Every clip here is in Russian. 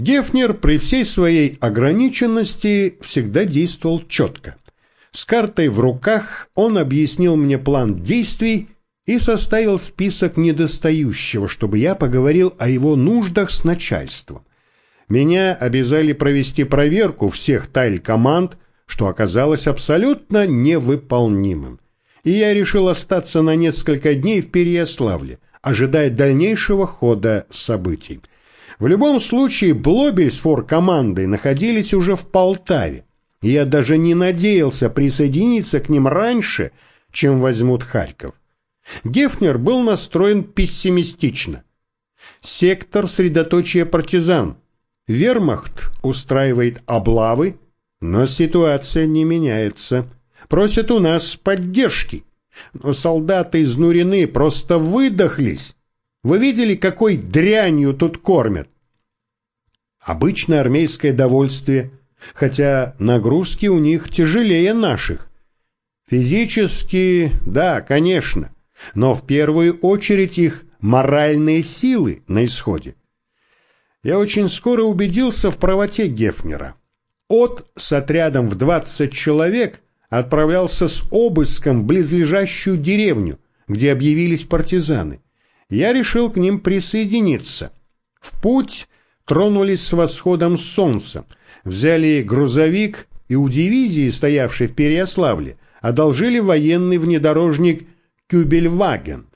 Гефнер при всей своей ограниченности всегда действовал четко. С картой в руках он объяснил мне план действий и составил список недостающего, чтобы я поговорил о его нуждах с начальством. Меня обязали провести проверку всех таль-команд, что оказалось абсолютно невыполнимым. И я решил остаться на несколько дней в Переяславле, ожидая дальнейшего хода событий. В любом случае, Блобель с фор-командой находились уже в Полтаве, я даже не надеялся присоединиться к ним раньше, чем возьмут Харьков. Гефнер был настроен пессимистично. Сектор средоточия партизан. Вермахт устраивает облавы, но ситуация не меняется. Просят у нас поддержки. Но солдаты изнурены, просто выдохлись. Вы видели, какой дрянью тут кормят? Обычное армейское довольствие, хотя нагрузки у них тяжелее наших. Физически, да, конечно, но в первую очередь их моральные силы на исходе. Я очень скоро убедился в правоте Гефнера. От с отрядом в 20 человек отправлялся с обыском в близлежащую деревню, где объявились партизаны. Я решил к ним присоединиться. В путь тронулись с восходом солнца, взяли грузовик и у дивизии, стоявшей в Переяславле, одолжили военный внедорожник «Кюбельваген».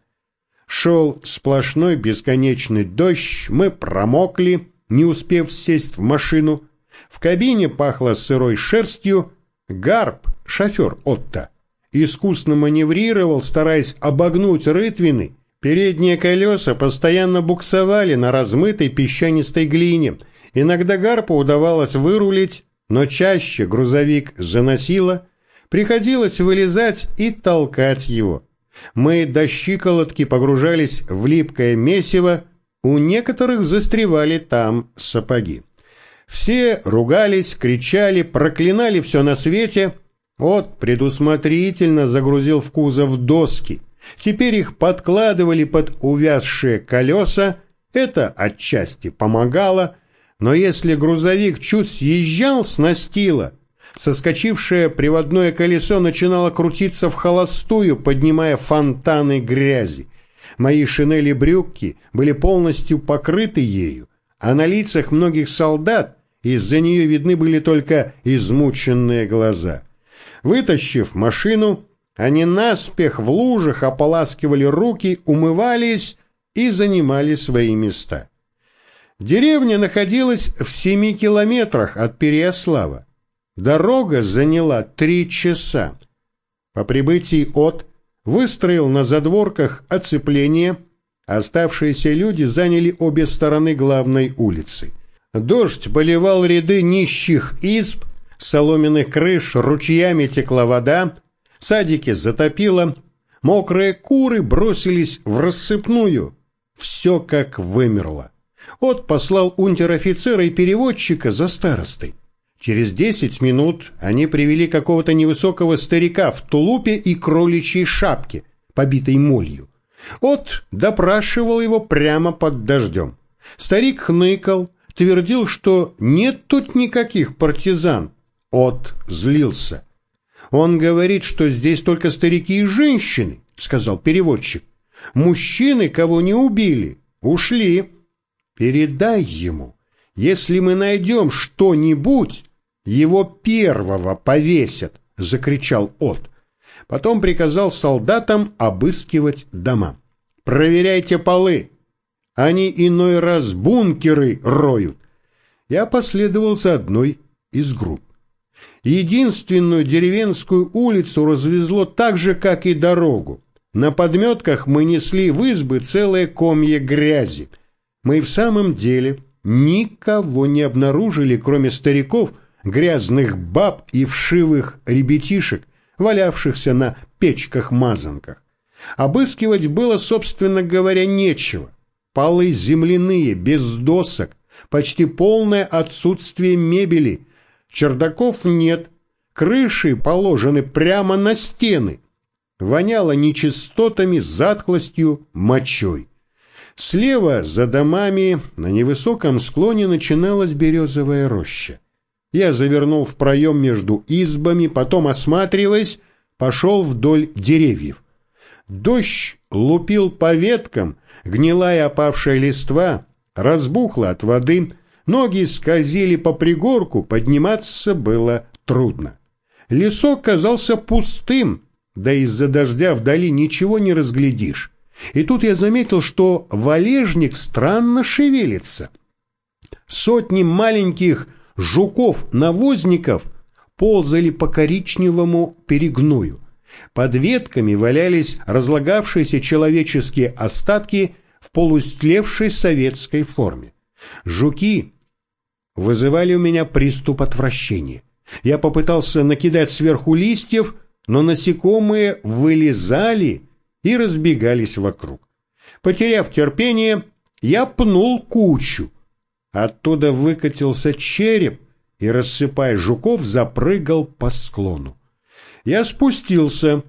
Шел сплошной бесконечный дождь, мы промокли, не успев сесть в машину. В кабине пахло сырой шерстью. Гарп, шофер Отто, искусно маневрировал, стараясь обогнуть рытвины, Передние колеса постоянно буксовали на размытой песчанистой глине. Иногда гарпу удавалось вырулить, но чаще грузовик заносило. Приходилось вылезать и толкать его. Мы до щиколотки погружались в липкое месиво, у некоторых застревали там сапоги. Все ругались, кричали, проклинали все на свете. Вот предусмотрительно загрузил в кузов доски – Теперь их подкладывали под увязшие колеса, это отчасти помогало, но если грузовик чуть съезжал с настила, соскочившее приводное колесо начинало крутиться в холостую, поднимая фонтаны грязи. Мои шинели брюки были полностью покрыты ею, а на лицах многих солдат из-за нее видны были только измученные глаза. Вытащив машину, они наспех в лужах ополаскивали руки, умывались и занимали свои места. Деревня находилась в семи километрах от Переяслава. Дорога заняла три часа. По прибытии от выстроил на задворках оцепление, оставшиеся люди заняли обе стороны главной улицы. Дождь поливал ряды нищих изб, соломенных крыш, ручьями текла вода, садики затопило, мокрые куры бросились в рассыпную. Все как вымерло. От послал унтер-офицера и переводчика за старостой. Через десять минут они привели какого-то невысокого старика в тулупе и кроличьей шапке, побитой молью. От допрашивал его прямо под дождем. Старик хныкал, твердил, что нет тут никаких партизан. От злился. Он говорит, что здесь только старики и женщины, сказал переводчик. Мужчины, кого не убили, ушли. Передай ему, если мы найдем что-нибудь, его первого повесят, закричал От. Потом приказал солдатам обыскивать дома. Проверяйте полы. Они иной раз бункеры роют. Я последовал за одной из групп. Единственную деревенскую улицу развезло так же, как и дорогу. На подметках мы несли в избы целое комье грязи. Мы в самом деле никого не обнаружили, кроме стариков, грязных баб и вшивых ребятишек, валявшихся на печках-мазанках. Обыскивать было, собственно говоря, нечего. Полы земляные, без досок, почти полное отсутствие мебели – Чердаков нет, крыши положены прямо на стены. Воняло нечистотами, затклостью, мочой. Слева, за домами, на невысоком склоне начиналась березовая роща. Я завернул в проем между избами, потом, осматриваясь, пошел вдоль деревьев. Дождь лупил по веткам, гнилая опавшая листва, разбухла от воды, ноги скользили по пригорку, подниматься было трудно. Лесок казался пустым, да из-за дождя вдали ничего не разглядишь. И тут я заметил, что валежник странно шевелится. Сотни маленьких жуков-навозников ползали по коричневому перегную. Под ветками валялись разлагавшиеся человеческие остатки в полустлевшей советской форме. Жуки вызывали у меня приступ отвращения. Я попытался накидать сверху листьев, но насекомые вылезали и разбегались вокруг. Потеряв терпение, я пнул кучу. Оттуда выкатился череп и, рассыпая жуков, запрыгал по склону. Я спустился.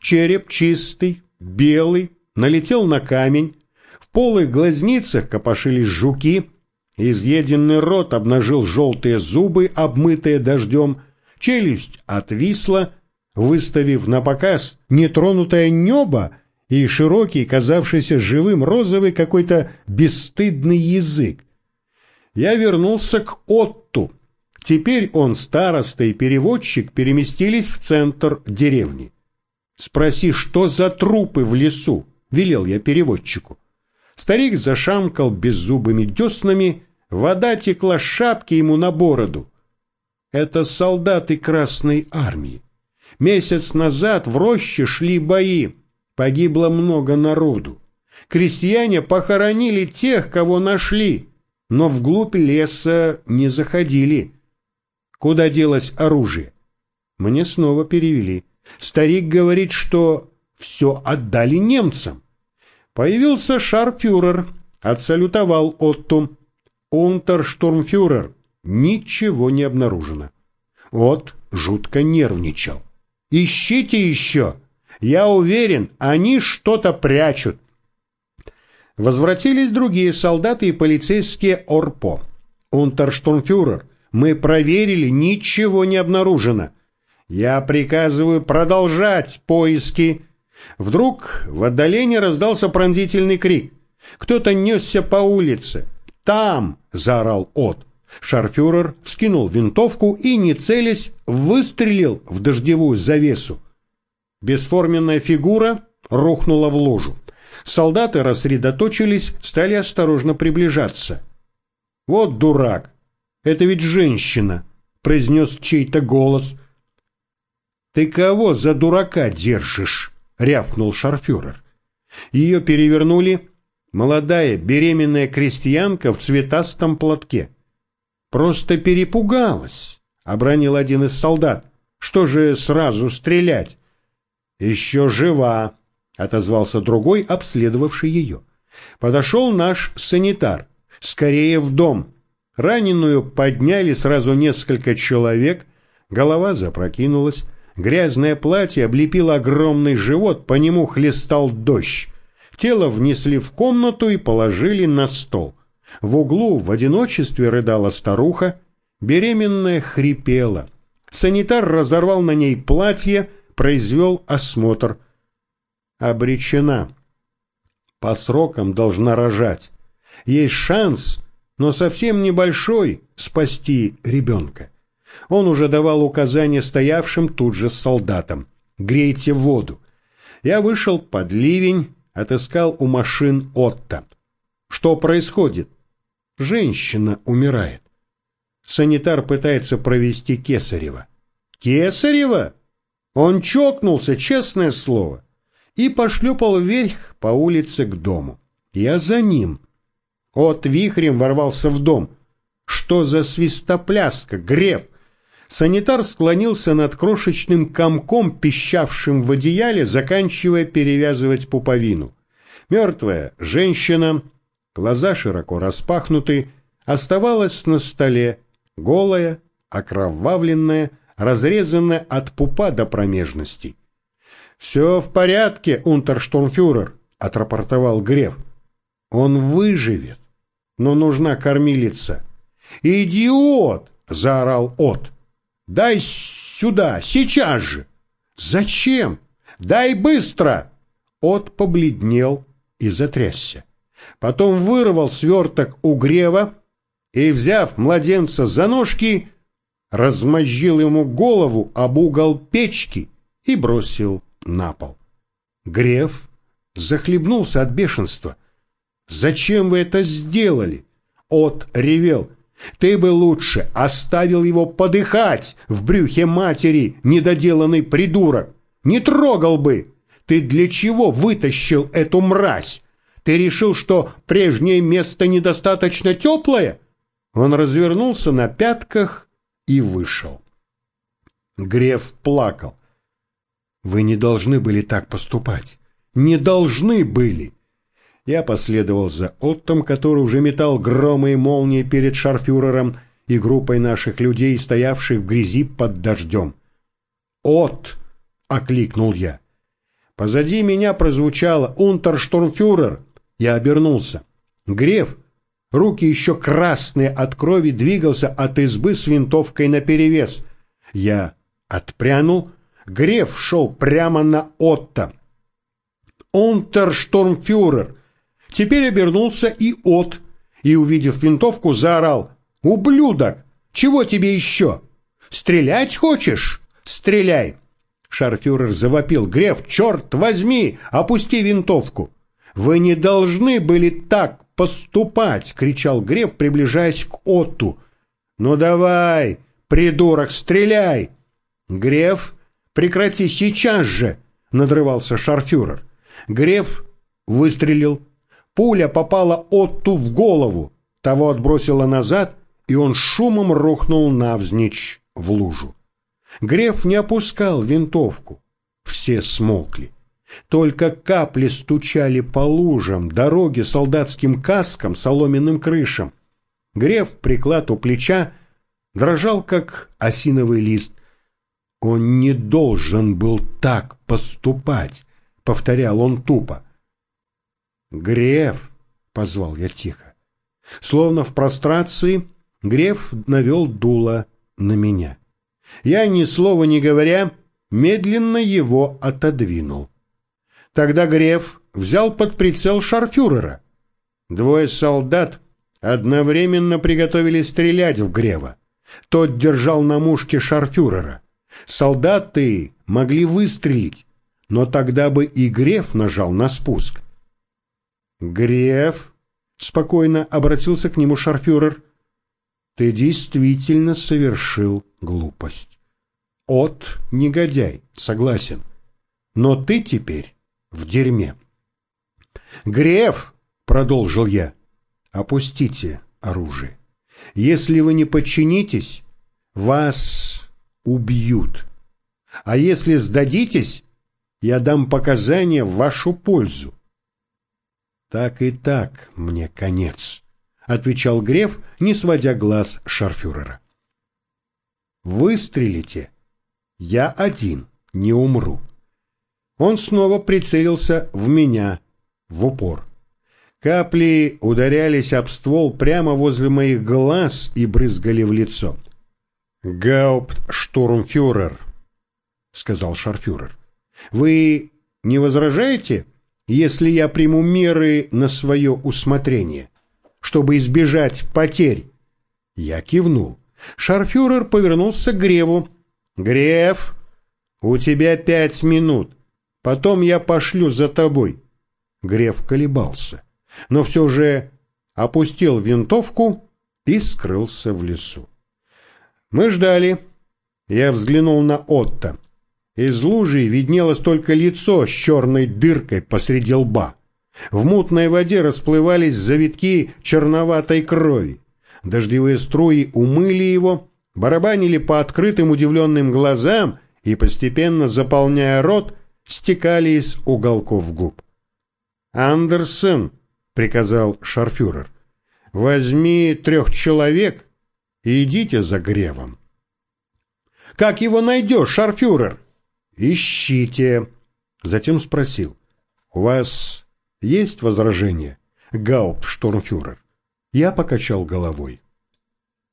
Череп чистый, белый, налетел на камень. В полых глазницах копошились жуки. Изъеденный рот обнажил желтые зубы, обмытые дождем. Челюсть отвисла, выставив на показ нетронутое небо и широкий, казавшийся живым розовый какой-то бесстыдный язык. Я вернулся к Отту. Теперь он, староста и переводчик, переместились в центр деревни. «Спроси, что за трупы в лесу?» — велел я переводчику. Старик зашамкал беззубыми деснами, вода текла шапки ему на бороду. Это солдаты Красной Армии. Месяц назад в роще шли бои, погибло много народу. Крестьяне похоронили тех, кого нашли, но вглубь леса не заходили. Куда делось оружие? Мне снова перевели. Старик говорит, что все отдали немцам. Появился шарфюрер, отсалютовал Отту. Унтерштурмфюрер. Ничего не обнаружено. От жутко нервничал. Ищите еще. Я уверен, они что-то прячут. Возвратились другие солдаты и полицейские Орпо. Унтерштурмфюрер, мы проверили, ничего не обнаружено. Я приказываю продолжать поиски. Вдруг в отдалении раздался пронзительный крик. Кто-то несся по улице. «Там!» — заорал От. Шарфюрер вскинул винтовку и, не целясь, выстрелил в дождевую завесу. Бесформенная фигура рухнула в лужу. Солдаты рассредоточились, стали осторожно приближаться. «Вот дурак! Это ведь женщина!» — произнес чей-то голос. «Ты кого за дурака держишь?» — рявкнул шарфюрер. Ее перевернули. Молодая беременная крестьянка в цветастом платке. Просто перепугалась, — обронил один из солдат. Что же сразу стрелять? Еще жива, — отозвался другой, обследовавший ее. Подошел наш санитар. Скорее в дом. Раненую подняли сразу несколько человек, голова запрокинулась, грязное платье облепило огромный живот, по нему хлестал дождь. Тело внесли в комнату и положили на стол. В углу в одиночестве рыдала старуха, беременная хрипела. Санитар разорвал на ней платье, произвел осмотр. Обречена. По срокам должна рожать. Есть шанс, но совсем небольшой, спасти ребенка. Он уже давал указания стоявшим тут же солдатам. «Грейте воду». Я вышел под ливень, отыскал у машин Отто. Что происходит? Женщина умирает. Санитар пытается провести Кесарева. Кесарева? Он чокнулся, честное слово, и пошлепал вверх по улице к дому. Я за ним. От вихрем ворвался в дом. Что за свистопляска, греф? Санитар склонился над крошечным комком, пищавшим в одеяле, заканчивая перевязывать пуповину. Мертвая женщина глаза широко распахнуты, оставалась на столе, голая, окровавленная, разрезанная от пупа до промежности. «Все в порядке, унтерштурмфюрер», — отрапортовал Греф. Он выживет, но нужна кормилица. «Идиот!» — заорал От. «Дай сюда, сейчас же!» «Зачем? Дай быстро!» От побледнел и затрясся. Потом вырвал сверток у грева и, взяв младенца за ножки, размозжил ему голову об угол печки и бросил на пол. Греф захлебнулся от бешенства. «Зачем вы это сделали?» От ревел. «Ты бы лучше оставил его подыхать в брюхе матери, недоделанный придурок! Не трогал бы! Ты для чего вытащил эту мразь? Ты решил, что прежнее место недостаточно теплое?» Он развернулся на пятках и вышел. Греф плакал. «Вы не должны были так поступать. Не должны были!» Я последовал за Оттом, который уже метал громы и молнии перед шарфюрером и группой наших людей, стоявших в грязи под дождем. «Отт!» — окликнул я. Позади меня прозвучало «Унтерштурмфюрер». Я обернулся. Греф, руки еще красные от крови, двигался от избы с винтовкой наперевес. Я отпрянул. Греф шел прямо на Отто. «Унтерштурмфюрер!» Теперь обернулся и От, и, увидев винтовку, заорал «Ублюдок! Чего тебе еще? Стрелять хочешь? Стреляй!» Шарфюрер завопил «Греф, черт возьми! Опусти винтовку!» «Вы не должны были так поступать!» — кричал Греф, приближаясь к Отту. «Ну давай, придурок, стреляй!» «Греф, прекрати сейчас же!» — надрывался шарфюрер. Греф выстрелил. Пуля попала Отту в голову. Того отбросило назад, и он шумом рухнул навзничь в лужу. Греф не опускал винтовку. Все смолкли. Только капли стучали по лужам, дороге, солдатским каскам, соломенным крышам. Греф, приклад у плеча, дрожал, как осиновый лист. Он не должен был так поступать, повторял он тупо. Греф, позвал я тихо. Словно в прострации, Греф навел дуло на меня. Я, ни слова не говоря, медленно его отодвинул. Тогда Греф взял под прицел шарфюрера. Двое солдат одновременно приготовились стрелять в Грева. Тот держал на мушке шарфюрера. Солдаты могли выстрелить, но тогда бы и Греф нажал на спуск. «Греф», — спокойно обратился к нему шарфюрер, — «ты действительно совершил глупость. От негодяй, согласен. Но ты теперь в дерьме». «Греф», — продолжил я, — «опустите оружие. Если вы не подчинитесь, вас убьют. А если сдадитесь, я дам показания в вашу пользу. Так и так мне конец, отвечал Греф, не сводя глаз шарфюрера. Выстрелите, я один не умру. Он снова прицелился в меня в упор. Капли ударялись об ствол прямо возле моих глаз и брызгали в лицо. «Гауптштурмфюрер», — сказал шарфюрер, — «вы не возражаете, если я приму меры на свое усмотрение, чтобы избежать потерь. Я кивнул. Шарфюрер повернулся к Греву. «Грев, у тебя пять минут. Потом я пошлю за тобой». Грев колебался, но все же опустил винтовку и скрылся в лесу. Мы ждали. Я взглянул на Отто. Из лужи виднелось только лицо с черной дыркой посреди лба. В мутной воде расплывались завитки черноватой крови. Дождевые струи умыли его, барабанили по открытым удивленным глазам и, постепенно заполняя рот, стекали из уголков губ. «Андерсон», — приказал шарфюрер, — «возьми трех человек и идите за гревом». «Как его найдешь, шарфюрер?» «Ищите!» Затем спросил. «У вас есть возражения? гауптштурмфюрер? Я покачал головой.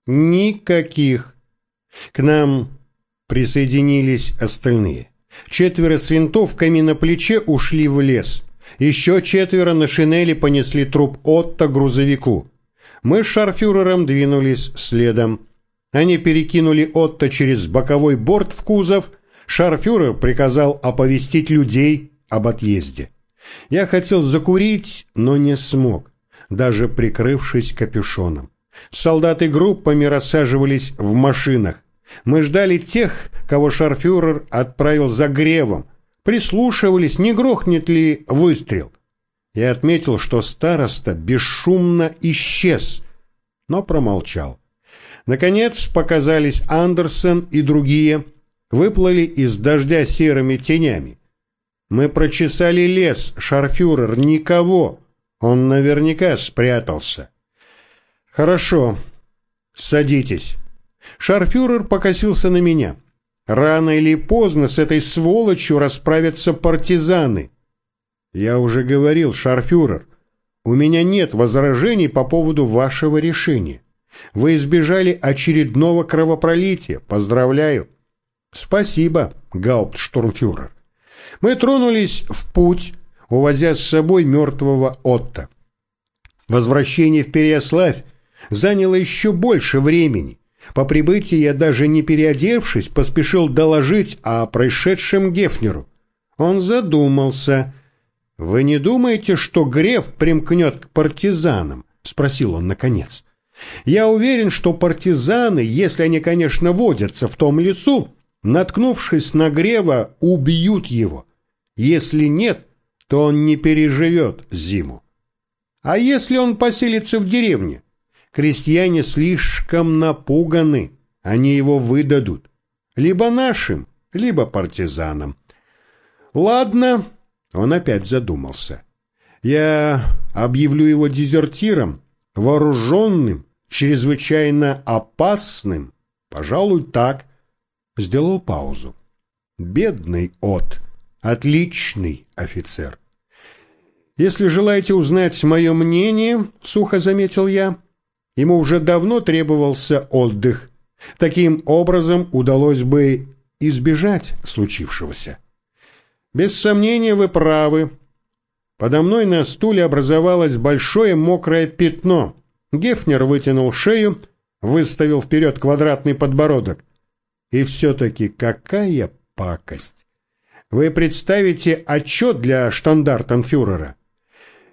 Никаких. К нам присоединились остальные. Четверо с винтовками на плече ушли в лес. Еще четверо на шинели понесли труп Отто грузовику. Мы с шарфюрером двинулись следом. Они перекинули Отто через боковой борт в кузов. Шарфюрер приказал оповестить людей об отъезде. Я хотел закурить, но не смог, даже прикрывшись капюшоном. Солдаты группами рассаживались в машинах. Мы ждали тех, кого шарфюрер отправил за гревом, прислушивались, не грохнет ли выстрел. Я отметил, что староста бесшумно исчез, но промолчал. Наконец показались Андерсон и другие, выплыли из дождя серыми тенями. Мы прочесали лес, шарфюрер, никого. Он наверняка спрятался. Хорошо, садитесь. Шарфюрер покосился на меня. Рано или поздно с этой сволочью расправятся партизаны. Я уже говорил, шарфюрер, у меня нет возражений по поводу вашего решения. Вы избежали очередного кровопролития. Поздравляю. Спасибо, гауптштурмфюрер. Мы тронулись в путь, увозя с собой мертвого Отто. Возвращение в Переяславь заняло еще больше времени. По прибытии я даже не переодевшись, поспешил доложить о происшедшем Гефнеру. Он задумался. «Вы не думаете, что Греф примкнет к партизанам?» — спросил он наконец. «Я уверен, что партизаны, если они, конечно, водятся в том лесу, наткнувшись на Грева, убьют его. Если нет, то он не переживет зиму. А если он поселится в деревне? Крестьяне слишком напуганы, они его выдадут. Либо нашим, либо партизанам. Ладно, он опять задумался. Я объявлю его дезертиром, вооруженным, чрезвычайно опасным. Пожалуй, так. Сделал паузу. Бедный от, отличный офицер. Если желаете узнать мое мнение, сухо заметил я, — Ему уже давно требовался отдых. Таким образом удалось бы избежать случившегося. Без сомнения вы правы. Подо мной на стуле образовалось большое мокрое пятно. Гефнер вытянул шею, выставил вперед квадратный подбородок. И все-таки какая пакость! Вы представите отчет для штандартенфюрера?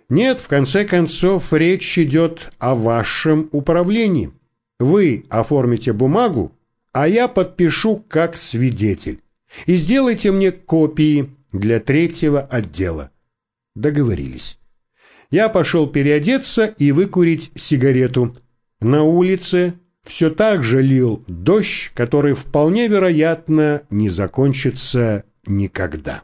Нет, в конце концов, речь идет о вашем управлении. Вы оформите бумагу, а я подпишу как свидетель. И сделайте мне копии для третьего отдела. Договорились. Я пошел переодеться и выкурить сигарету. На улице все так же лил дождь, который вполне вероятно не закончится никогда.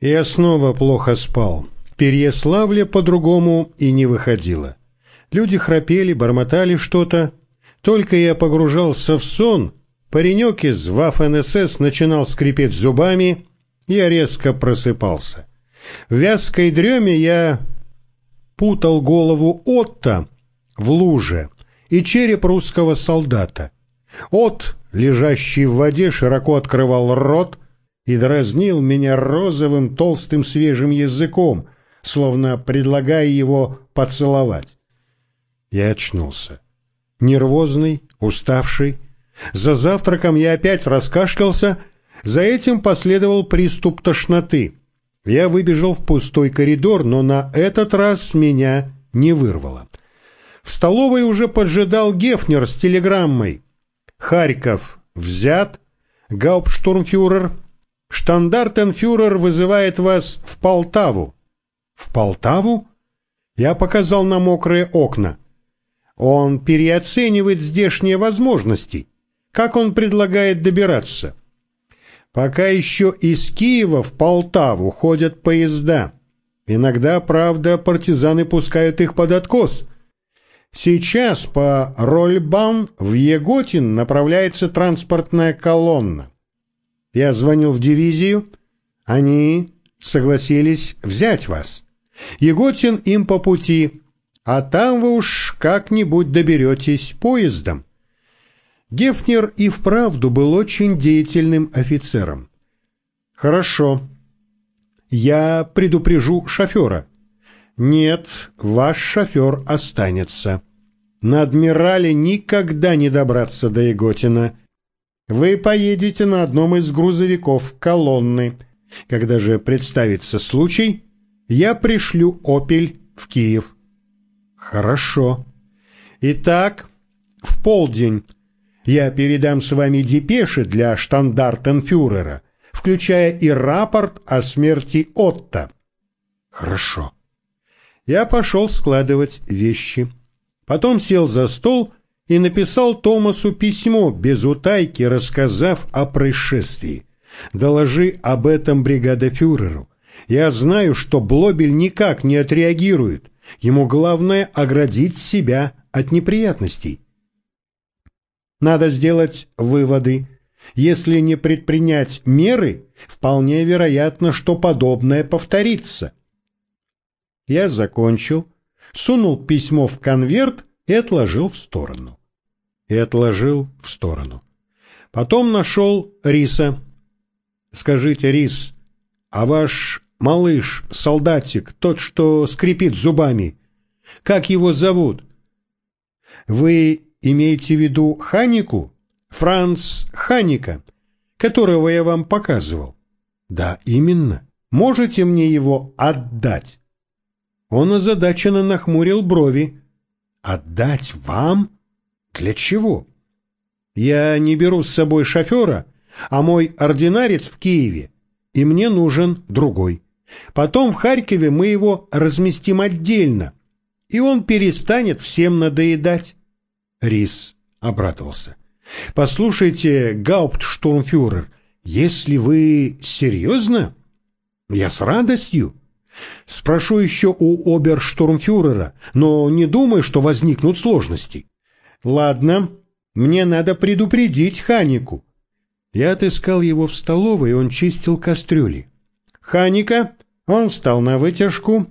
Я снова плохо спал. Переяславля по-другому и не выходило. Люди храпели, бормотали что-то. Только я погружался в сон, паренек из Ваф-НСС начинал скрипеть зубами, я резко просыпался. В вязкой дреме я путал голову Отто в луже и череп русского солдата. От, лежащий в воде, широко открывал рот и дразнил меня розовым толстым свежим языком — словно предлагая его поцеловать. Я очнулся. Нервозный, уставший. За завтраком я опять раскашлялся, за этим последовал приступ тошноты. Я выбежал в пустой коридор, но на этот раз меня не вырвало. В столовой уже поджидал Гефнер с телеграммой. «Харьков взят. Гауптштурмфюрер. Штандартенфюрер вызывает вас в Полтаву. В Полтаву? Я показал на мокрые окна. Он переоценивает здешние возможности. Как он предлагает добираться? Пока еще из Киева в Полтаву ходят поезда. Иногда, правда, партизаны пускают их под откос. Сейчас по Рольбам в Еготин направляется транспортная колонна. Я звонил в дивизию. Они согласились взять вас. Еготин им по пути. а там вы уж как-нибудь доберетесь поездом. Гефнер и вправду был очень деятельным офицером. Хорошо. Я предупрежу шофера. Нет, ваш шофер останется. На адмирале никогда не добраться до Еготина. Вы поедете на одном из грузовиков колонны. Когда же представится случай, я пришлю «Опель» в Киев. Хорошо. Итак, в полдень я передам с вами депеши для штандартенфюрера, включая и рапорт о смерти Отто. Хорошо. Я пошел складывать вещи. Потом сел за стол и написал Томасу письмо, без утайки рассказав о происшествии. «Доложи об этом бригадофюреру. Я знаю, что Блобель никак не отреагирует. Ему главное оградить себя от неприятностей. Надо сделать выводы. Если не предпринять меры, вполне вероятно, что подобное повторится. Я закончил, сунул письмо в конверт и отложил в сторону. И отложил в сторону. Потом нашел Риса. «Скажите, Рис, а ваш малыш, солдатик, тот, что скрипит зубами, как его зовут?» «Вы имеете в виду Ханику? Франц Ханика, которого я вам показывал?» «Да, именно. Можете мне его отдать?» Он озадаченно нахмурил брови. «Отдать вам? Для чего?» «Я не беру с собой шофера, а мой ординарец в Киеве, и мне нужен другой. Потом в Харькове мы его разместим отдельно, и он перестанет всем надоедать». Рис обрадовался. «Послушайте, гауптштурмфюрер, если вы серьезно, я с радостью». Спрошу еще у оберштурмфюрера, но не думаю, что возникнут сложности. Ладно, мне надо предупредить Ханику. Я отыскал его в столовой, он чистил кастрюли. Ханика, он встал на вытяжку.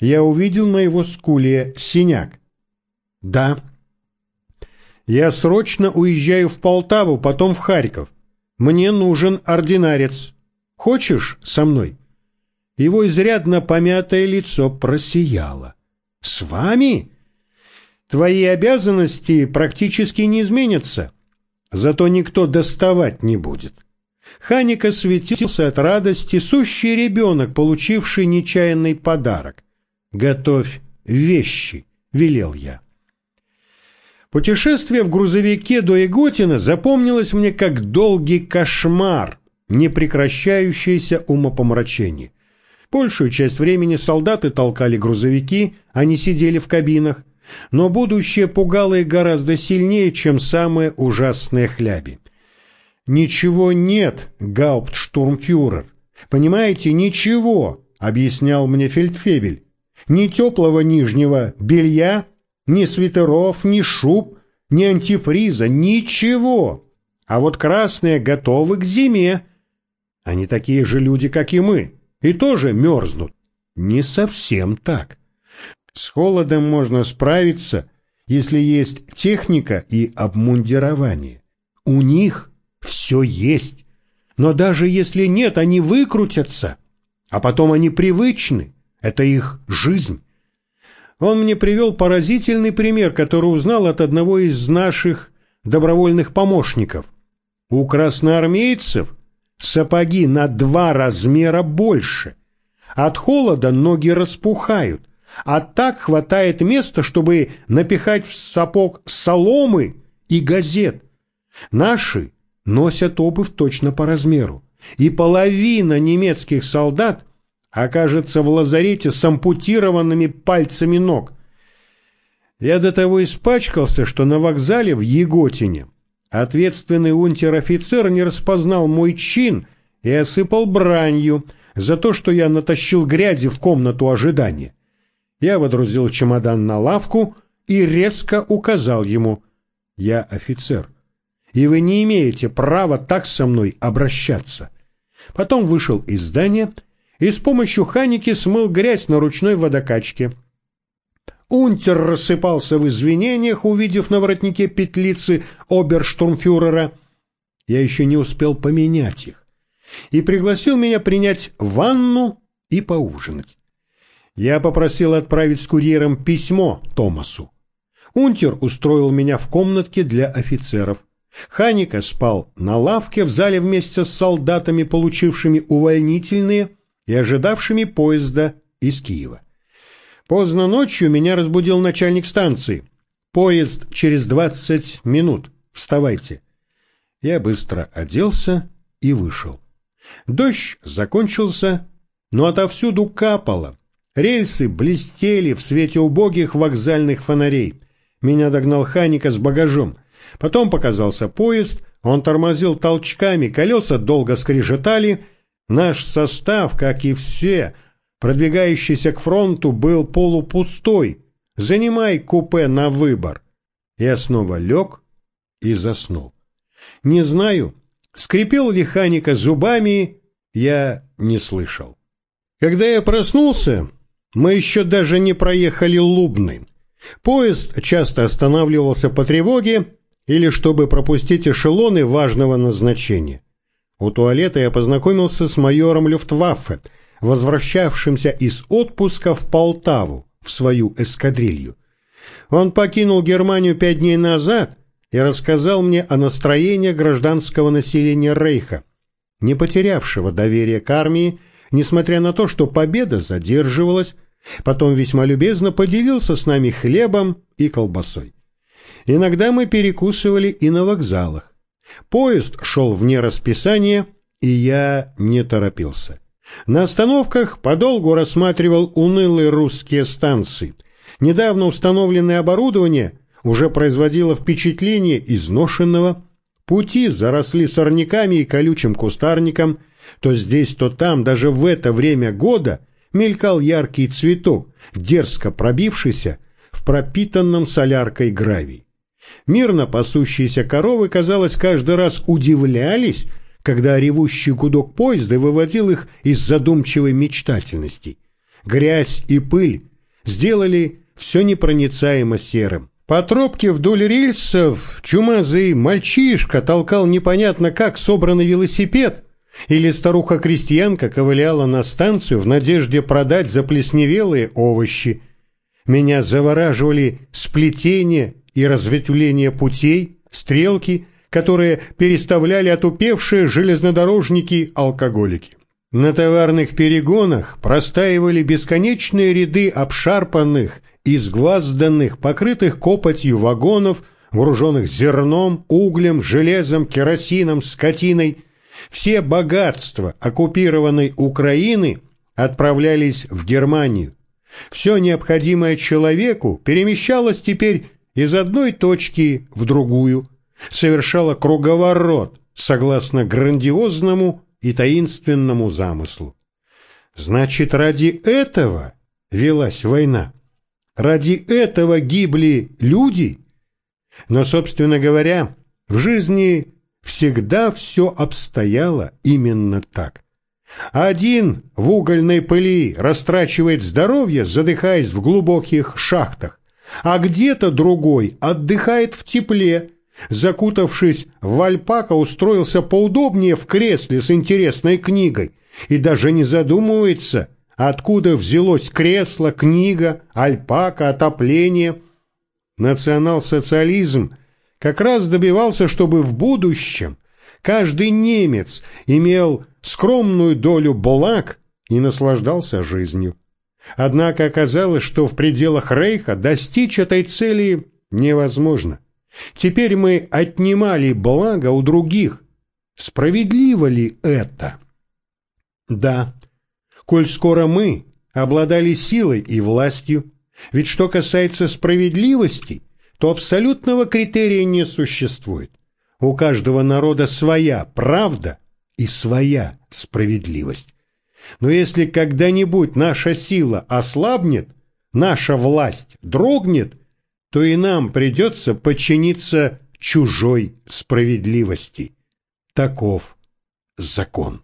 Я увидел на его скуле синяк. Да. Я срочно уезжаю в Полтаву, потом в Харьков. Мне нужен ординарец. Хочешь со мной? Его изрядно помятое лицо просияло. «С вами? Твои обязанности практически не изменятся, зато никто доставать не будет». Ханика светился от радости, сущий ребенок, получивший нечаянный подарок. «Готовь вещи», — велел я. Путешествие в грузовике до Иготина запомнилось мне как долгий кошмар, непрекращающееся умопомрачение. Большую часть времени солдаты толкали грузовики, они сидели в кабинах, но будущее пугало их гораздо сильнее, чем самые ужасные хляби. «Ничего нет, гауптштурмфюрер. Понимаете, ничего», — объяснял мне фельдфебель. «Ни теплого нижнего белья, ни свитеров, ни шуб, ни антифриза, ничего. А вот красные готовы к зиме. Они такие же люди, как и мы и тоже мерзнут. Не совсем так. С холодом можно справиться, если есть техника и обмундирование. У них все есть. Но даже если нет, они выкрутятся. А потом они привычны. Это их жизнь. Он мне привел поразительный пример, который узнал от одного из наших добровольных помощников. У красноармейцев Сапоги на два размера больше. От холода ноги распухают, а так хватает места, чтобы напихать в сапог соломы и газет. Наши носят обувь точно по размеру, и половина немецких солдат окажется в лазарете с ампутированными пальцами ног. Я до того испачкался, что на вокзале в Еготине Ответственный унтер-офицер не распознал мой чин и осыпал бранью за то, что я натащил грязи в комнату ожидания. Я водрузил чемодан на лавку и резко указал ему «Я офицер, и вы не имеете права так со мной обращаться». Потом вышел из здания и с помощью ханики смыл грязь на ручной водокачке. Унтер рассыпался в извинениях, увидев на воротнике петлицы оберштурмфюрера. Я еще не успел поменять их. И пригласил меня принять ванну и поужинать. Я попросил отправить с курьером письмо Томасу. Унтер устроил меня в комнатке для офицеров. Ханика спал на лавке в зале вместе с солдатами, получившими увольнительные и ожидавшими поезда из Киева. Поздно ночью меня разбудил начальник станции. Поезд через двадцать минут. Вставайте. Я быстро оделся и вышел. Дождь закончился, но отовсюду капало. Рельсы блестели в свете убогих вокзальных фонарей. Меня догнал Ханика с багажом. Потом показался поезд, он тормозил толчками, колеса долго скрежетали. Наш состав, как и все, продвигающийся к фронту, был полупустой. Занимай купе на выбор. Я снова лег и заснул. Не знаю, скрипел ли Ханика зубами, я не слышал. Когда я проснулся, мы еще даже не проехали Лубны. Поезд часто останавливался по тревоге или чтобы пропустить эшелоны важного назначения. У туалета я познакомился с майором Люфтваффе, возвращавшимся из отпуска в Полтаву, в свою эскадрилью. Он покинул Германию пять дней назад и рассказал мне о настроении гражданского населения Рейха, не потерявшего доверия к армии, несмотря на то, что победа задерживалась, потом весьма любезно поделился с нами хлебом и колбасой. Иногда мы перекусывали и на вокзалах. Поезд шел вне расписания, и я не торопился. На остановках подолгу рассматривал унылые русские станции. Недавно установленное оборудование уже производило впечатление изношенного. Пути заросли сорняками и колючим кустарником. То здесь, то там, даже в это время года, мелькал яркий цветок, дерзко пробившийся в пропитанном соляркой гравии. Мирно пасущиеся коровы, казалось, каждый раз удивлялись, когда ревущий гудок поезда выводил их из задумчивой мечтательности. Грязь и пыль сделали все непроницаемо серым. По тропке вдоль рельсов чумазый мальчишка толкал непонятно как собранный велосипед, или старуха-крестьянка ковыляла на станцию в надежде продать заплесневелые овощи. Меня завораживали сплетения и разветвление путей, стрелки, которые переставляли отупевшие железнодорожники-алкоголики. На товарных перегонах простаивали бесконечные ряды обшарпанных, изгвазданных, покрытых копотью вагонов, вооруженных зерном, углем, железом, керосином, скотиной. Все богатства оккупированной Украины отправлялись в Германию. Все необходимое человеку перемещалось теперь из одной точки в другую, совершала круговорот согласно грандиозному и таинственному замыслу. Значит, ради этого велась война. Ради этого гибли люди. Но, собственно говоря, в жизни всегда все обстояло именно так. Один в угольной пыли растрачивает здоровье, задыхаясь в глубоких шахтах, а где-то другой отдыхает в тепле, закутавшись в альпака, устроился поудобнее в кресле с интересной книгой и даже не задумывается, откуда взялось кресло, книга, альпака, отопление. Национал-социализм как раз добивался, чтобы в будущем каждый немец имел скромную долю благ и наслаждался жизнью. Однако оказалось, что в пределах Рейха достичь этой цели невозможно. Теперь мы отнимали благо у других. Справедливо ли это? Да, коль скоро мы обладали силой и властью, ведь что касается справедливости, то абсолютного критерия не существует. У каждого народа своя правда и своя справедливость. Но если когда-нибудь наша сила ослабнет, наша власть дрогнет, то и нам придется подчиниться чужой справедливости. Таков закон.